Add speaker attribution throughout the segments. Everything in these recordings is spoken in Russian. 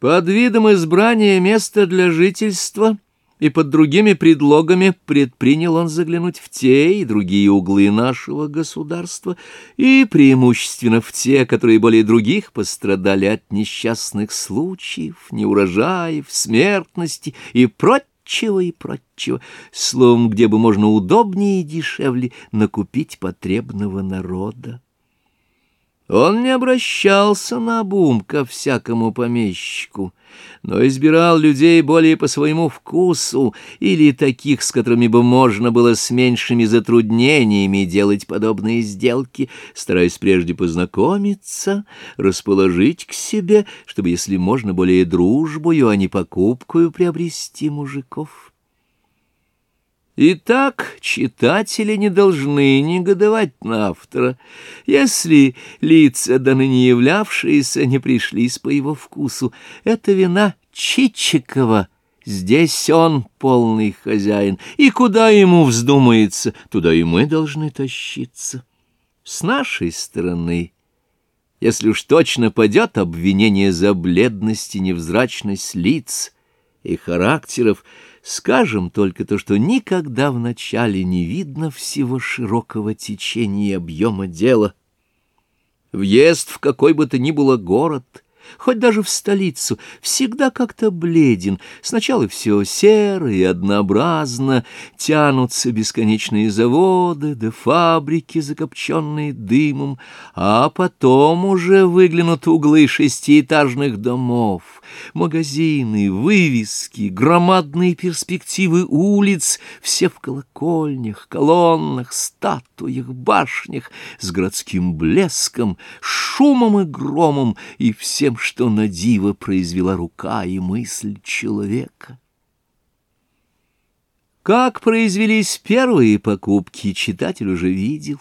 Speaker 1: Под видом избрания места для жительства и под другими предлогами предпринял он заглянуть в те и другие углы нашего государства, и преимущественно в те, которые более других пострадали от несчастных случаев, неурожаев, смертности и прочего и прочего, словом, где бы можно удобнее и дешевле накупить потребного народа. Он не обращался на бум ко всякому помещику, но избирал людей более по своему вкусу или таких, с которыми бы можно было с меньшими затруднениями делать подобные сделки, стараясь прежде познакомиться, расположить к себе, чтобы, если можно, более дружбою, а не покупкою приобрести мужиков. Итак, читатели не должны негодовать на автора, если лица, до ныне являвшиеся, не пришлись по его вкусу. Это вина Чичикова. Здесь он полный хозяин, и куда ему вздумается, туда и мы должны тащиться. С нашей стороны, если уж точно падет обвинение за бледность и невзрачность лиц и характеров, Скажем только то, что никогда вначале не видно всего широкого течения и объема дела. Въезд в какой бы то ни было город — хоть даже в столицу, всегда как-то бледен. Сначала все серо и однообразно, тянутся бесконечные заводы да фабрики, закопченные дымом, а потом уже выглянут углы шестиэтажных домов, магазины, вывески, громадные перспективы улиц, все в колокольнях, колоннах, статуях, башнях, с городским блеском, шумом и громом и всем что на диво произвела рука и мысль человека. Как произвелись первые покупки, читатель уже видел.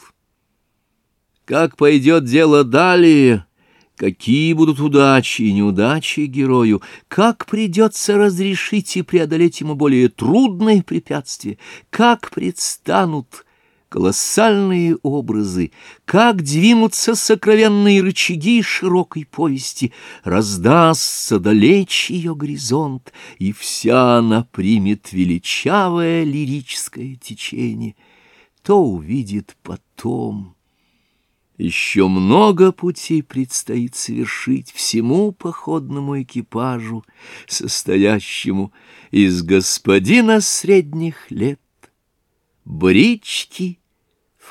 Speaker 1: Как пойдет дело далее, какие будут удачи и неудачи герою, как придется разрешить и преодолеть ему более трудные препятствия, как предстанут колоссальные образы, как двинутся сокровенные рычаги широкой повести, раздастся далече ее горизонт, и вся она примет величавое лирическое течение, то увидит потом. Еще много путей предстоит совершить всему походному экипажу, состоящему из господина средних лет, брички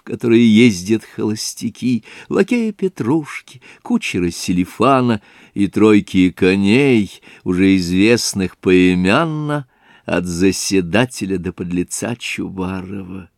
Speaker 1: которые ездят холостяки, лакея Петрушки, кучера Селифана и тройки коней, уже известных поимянно от заседателя до подлеца Чубарова.